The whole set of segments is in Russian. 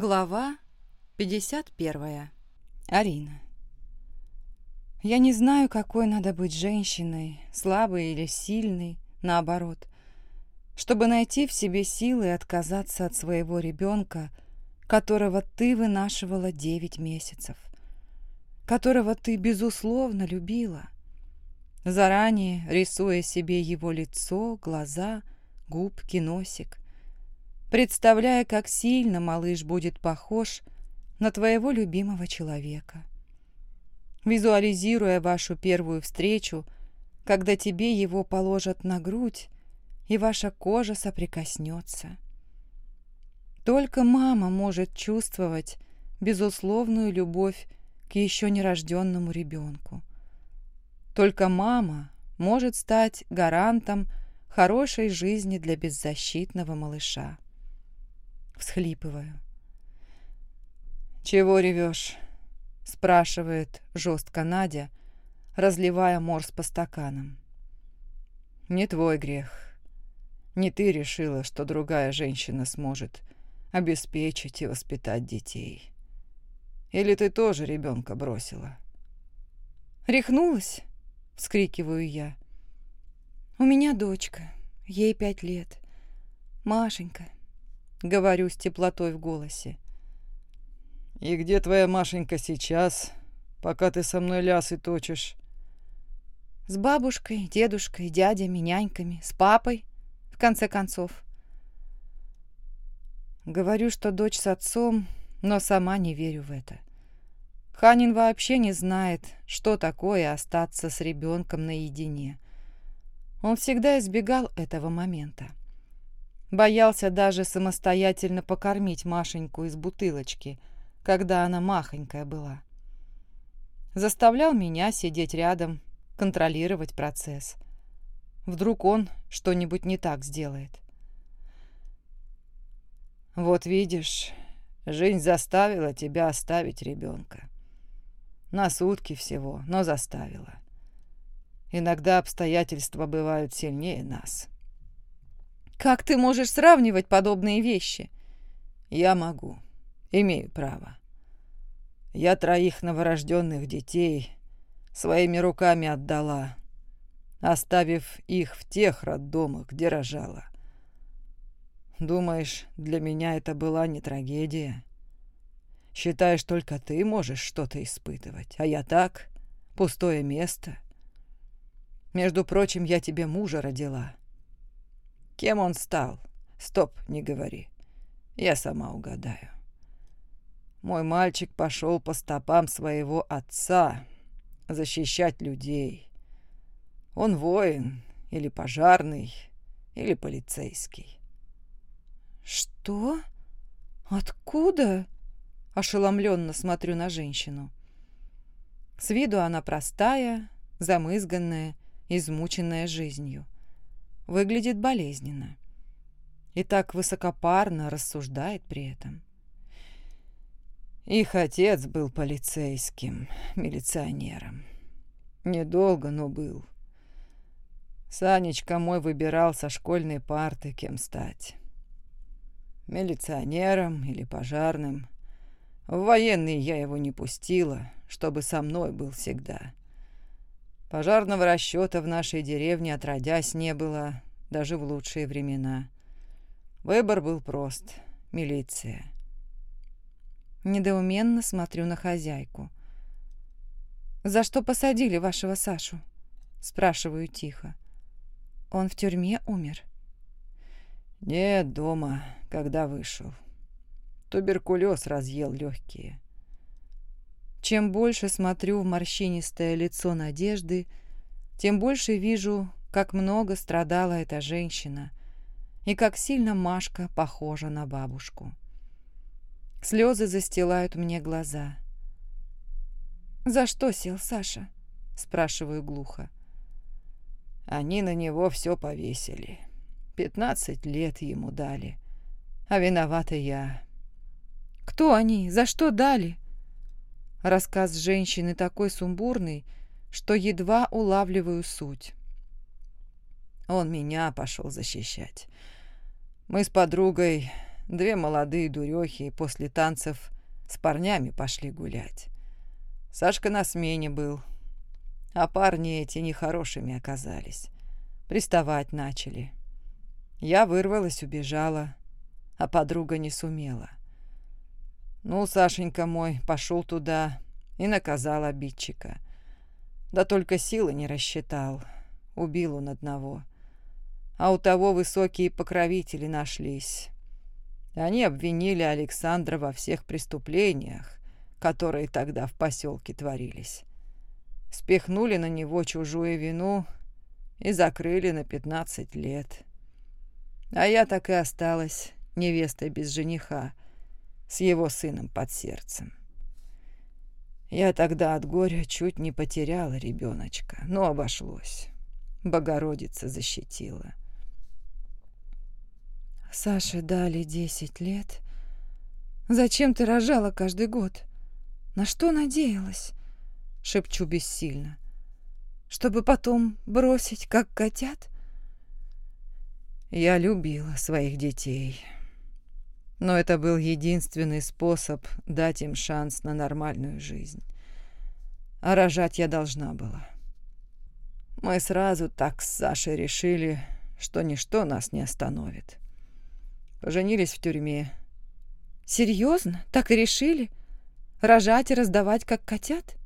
Глава 51. Арина. Я не знаю, какой надо быть женщиной, слабой или сильной, наоборот, чтобы найти в себе силы и отказаться от своего ребенка, которого ты вынашивала 9 месяцев, которого ты, безусловно, любила, заранее рисуя себе его лицо, глаза, губки, носик – представляя, как сильно малыш будет похож на твоего любимого человека. Визуализируя вашу первую встречу, когда тебе его положат на грудь, и ваша кожа соприкоснется. Только мама может чувствовать безусловную любовь к еще нерожденному ребенку. Только мама может стать гарантом хорошей жизни для беззащитного малыша. Всхлипываю. «Чего ревешь?» – спрашивает жестко Надя, разливая морс по стаканам. «Не твой грех. Не ты решила, что другая женщина сможет обеспечить и воспитать детей. Или ты тоже ребенка бросила?» «Рехнулась?» – вскрикиваю я. «У меня дочка, ей пять лет. Машенька, — говорю с теплотой в голосе. «И где твоя Машенька сейчас, пока ты со мной лясы точишь?» «С бабушкой, дедушкой, дядями, няньками, с папой, в конце концов». Говорю, что дочь с отцом, но сама не верю в это. Ханин вообще не знает, что такое остаться с ребенком наедине. Он всегда избегал этого момента. Боялся даже самостоятельно покормить Машеньку из бутылочки, когда она махонькая была. Заставлял меня сидеть рядом, контролировать процесс. Вдруг он что-нибудь не так сделает. «Вот видишь, жизнь заставила тебя оставить ребенка. На сутки всего, но заставила. Иногда обстоятельства бывают сильнее нас». Как ты можешь сравнивать подобные вещи? Я могу. Имею право. Я троих новорожденных детей своими руками отдала, оставив их в тех роддомах, где рожала. Думаешь, для меня это была не трагедия? Считаешь, только ты можешь что-то испытывать, а я так, пустое место. Между прочим, я тебе мужа родила. Кем он стал? Стоп, не говори. Я сама угадаю. Мой мальчик пошел по стопам своего отца защищать людей. Он воин или пожарный, или полицейский. «Что? Откуда?» Ошеломленно смотрю на женщину. С виду она простая, замызганная, измученная жизнью выглядит болезненно. И так высокопарно рассуждает при этом. Их отец был полицейским, милиционером. Недолго, но был. Санечка мой выбирал со школьной парты, кем стать. Милиционером или пожарным. В военный я его не пустила, чтобы со мной был всегда. Пожарного расчета в нашей деревне отродясь не было, даже в лучшие времена. Выбор был прост — милиция. Недоуменно смотрю на хозяйку. «За что посадили вашего Сашу?» — спрашиваю тихо. «Он в тюрьме умер?» «Нет, дома, когда вышел. Туберкулез разъел легкие». Чем больше смотрю в морщинистое лицо Надежды, тем больше вижу, как много страдала эта женщина и как сильно Машка похожа на бабушку. Слезы застилают мне глаза. «За что сел Саша?» – спрашиваю глухо. Они на него все повесили. Пятнадцать лет ему дали. А виновата я. «Кто они? За что дали?» Рассказ женщины такой сумбурный, что едва улавливаю суть. Он меня пошел защищать. Мы с подругой две молодые дурехи после танцев с парнями пошли гулять. Сашка на смене был, а парни эти нехорошими оказались. Приставать начали. Я вырвалась, убежала, а подруга не сумела. Ну, Сашенька мой пошел туда и наказал обидчика. Да только силы не рассчитал. Убил он одного. А у того высокие покровители нашлись. Они обвинили Александра во всех преступлениях, которые тогда в поселке творились. Спихнули на него чужую вину и закрыли на пятнадцать лет. А я так и осталась невестой без жениха, с его сыном под сердцем. Я тогда от горя чуть не потеряла ребеночка, но обошлось. Богородица защитила. Саше дали десять лет. Зачем ты рожала каждый год? На что надеялась? Шепчу бессильно. Чтобы потом бросить, как котят? Я любила своих детей. Но это был единственный способ дать им шанс на нормальную жизнь. А рожать я должна была. Мы сразу так с Сашей решили, что ничто нас не остановит. Поженились в тюрьме. Серьезно? Так и решили? Рожать и раздавать, как котят?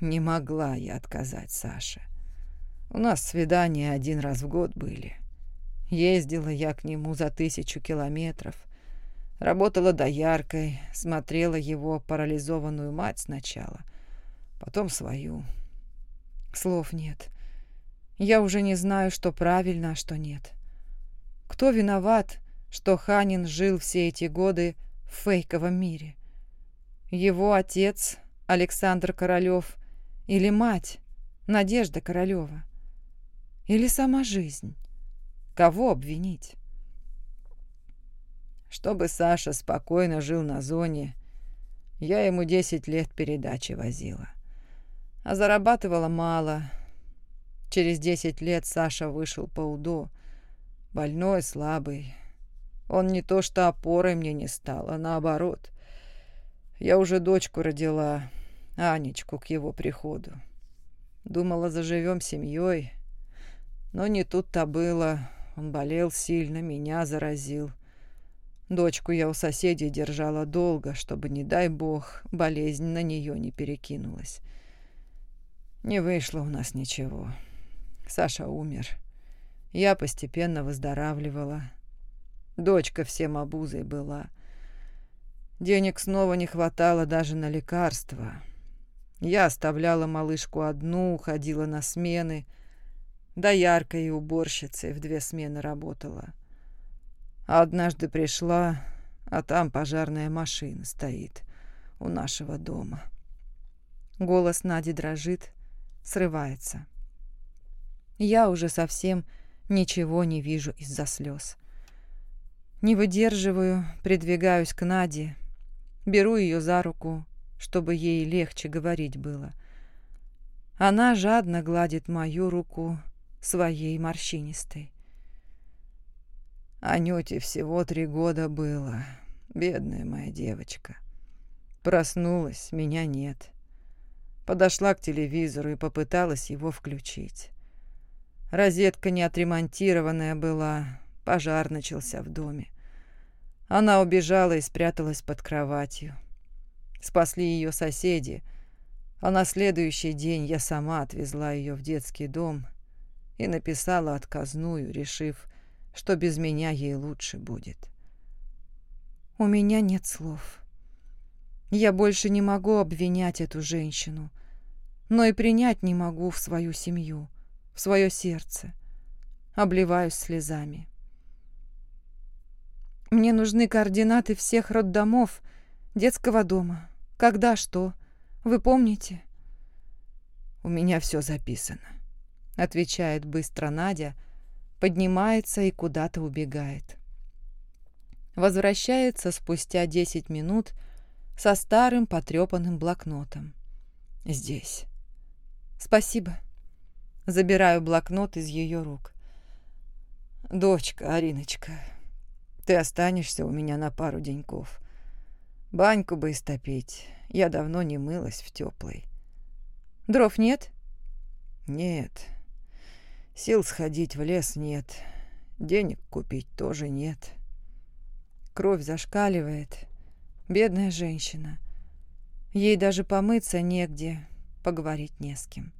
Не могла я отказать Саше. У нас свидания один раз в год были. Ездила я к нему за тысячу километров. Работала дояркой, смотрела его парализованную мать сначала, потом свою. Слов нет. Я уже не знаю, что правильно, а что нет. Кто виноват, что Ханин жил все эти годы в фейковом мире? Его отец Александр Королёв или мать Надежда Королёва? Или сама жизнь? Кого обвинить? Чтобы Саша спокойно жил на зоне, я ему десять лет передачи возила. А зарабатывала мало. Через десять лет Саша вышел по УДО. Больной, слабый. Он не то что опорой мне не стал, а наоборот. Я уже дочку родила, Анечку, к его приходу. Думала, заживем семьей. Но не тут-то было. Он болел сильно, меня заразил. Дочку я у соседей держала долго, чтобы, не дай бог, болезнь на нее не перекинулась. Не вышло у нас ничего. Саша умер. Я постепенно выздоравливала. Дочка всем обузой была. Денег снова не хватало даже на лекарства. Я оставляла малышку одну, ходила на смены — дояркой и уборщицей в две смены работала. А однажды пришла, а там пожарная машина стоит у нашего дома. Голос Нади дрожит, срывается. Я уже совсем ничего не вижу из-за слез. Не выдерживаю, придвигаюсь к Наде, беру ее за руку, чтобы ей легче говорить было. Она жадно гладит мою руку, своей морщинистой. Анюте всего три года было, бедная моя девочка. Проснулась, меня нет. Подошла к телевизору и попыталась его включить. Розетка не отремонтированная была, пожар начался в доме. Она убежала и спряталась под кроватью. Спасли ее соседи, а на следующий день я сама отвезла ее в детский дом и написала отказную, решив, что без меня ей лучше будет. У меня нет слов. Я больше не могу обвинять эту женщину, но и принять не могу в свою семью, в свое сердце. Обливаюсь слезами. Мне нужны координаты всех роддомов, детского дома. Когда что? Вы помните? У меня все записано. — отвечает быстро Надя, поднимается и куда-то убегает. Возвращается спустя десять минут со старым потрепанным блокнотом. «Здесь». «Спасибо». Забираю блокнот из ее рук. «Дочка, Ариночка, Ты останешься у меня на пару деньков. Баньку бы истопить. Я давно не мылась в теплой. Дров нет? Нет. Сил сходить в лес нет. Денег купить тоже нет. Кровь зашкаливает. Бедная женщина. Ей даже помыться негде, поговорить не с кем.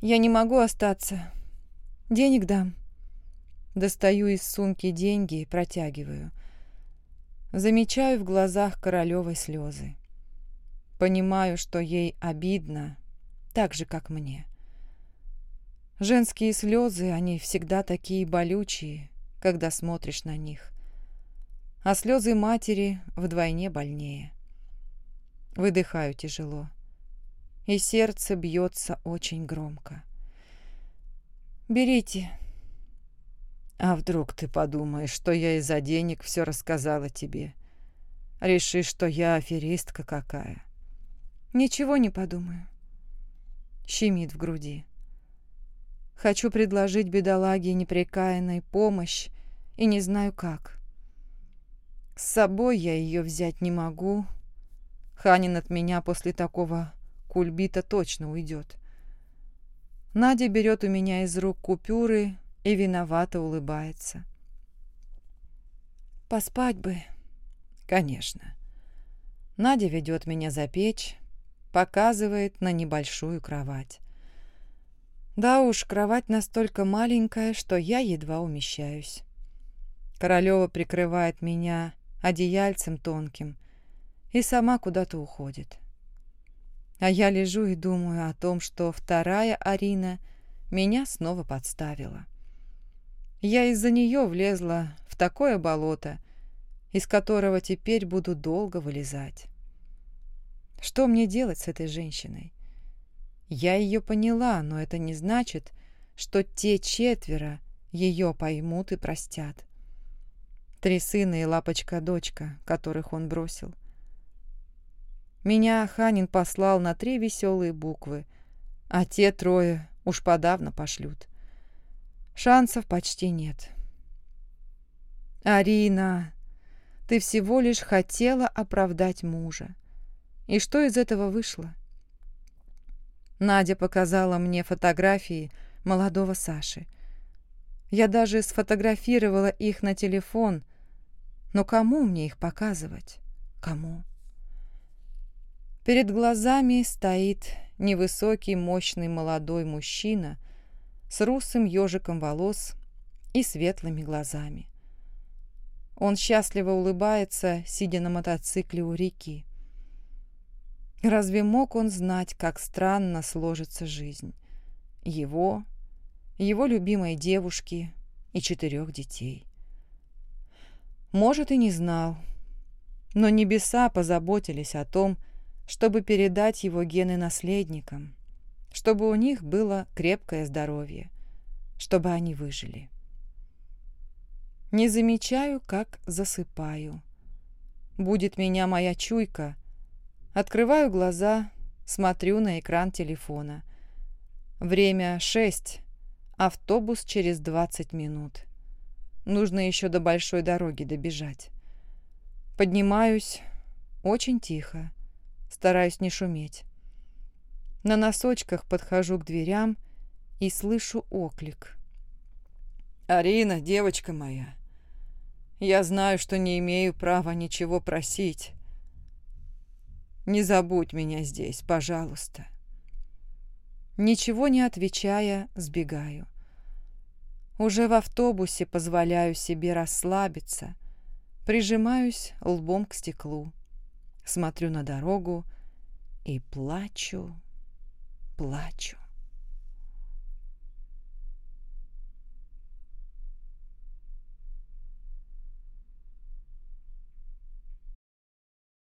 Я не могу остаться. Денег дам. Достаю из сумки деньги и протягиваю. Замечаю в глазах Королевой слезы. Понимаю, что ей обидно, так же, как мне. Женские слезы, они всегда такие болючие, когда смотришь на них. А слезы матери вдвойне больнее. Выдыхаю тяжело. И сердце бьется очень громко. «Берите», а вдруг ты подумаешь, что я из-за денег все рассказала тебе? Решишь, что я аферистка какая? Ничего не подумаю. Щемит в груди. Хочу предложить бедолаге непрекаянной помощь и не знаю как. С собой я ее взять не могу. Ханин от меня после такого кульбита точно уйдет. Надя берет у меня из рук купюры и виновато улыбается. Поспать бы. Конечно. Надя ведет меня за печь, показывает на небольшую кровать. Да уж, кровать настолько маленькая, что я едва умещаюсь. Королева прикрывает меня одеяльцем тонким и сама куда-то уходит. А я лежу и думаю о том, что вторая Арина меня снова подставила. Я из-за нее влезла в такое болото, из которого теперь буду долго вылезать. Что мне делать с этой женщиной? Я ее поняла, но это не значит, что те четверо ее поймут и простят. Три сына и лапочка-дочка, которых он бросил. Меня Ханин послал на три веселые буквы, а те трое уж подавно пошлют. Шансов почти нет. «Арина, ты всего лишь хотела оправдать мужа. И что из этого вышло?» Надя показала мне фотографии молодого Саши. Я даже сфотографировала их на телефон, но кому мне их показывать? Кому? Перед глазами стоит невысокий, мощный молодой мужчина с русым ежиком волос и светлыми глазами. Он счастливо улыбается, сидя на мотоцикле у реки. Разве мог он знать, как странно сложится жизнь? Его, его любимой девушки и четырех детей. Может, и не знал, но небеса позаботились о том, чтобы передать его гены наследникам, чтобы у них было крепкое здоровье, чтобы они выжили. Не замечаю, как засыпаю. Будет меня моя чуйка. Открываю глаза, смотрю на экран телефона. Время шесть, автобус через двадцать минут. Нужно еще до большой дороги добежать. Поднимаюсь, очень тихо, стараюсь не шуметь. На носочках подхожу к дверям и слышу оклик. «Арина, девочка моя, я знаю, что не имею права ничего просить. Не забудь меня здесь, пожалуйста». Ничего не отвечая, сбегаю. Уже в автобусе позволяю себе расслабиться, прижимаюсь лбом к стеклу, смотрю на дорогу и плачу плачу.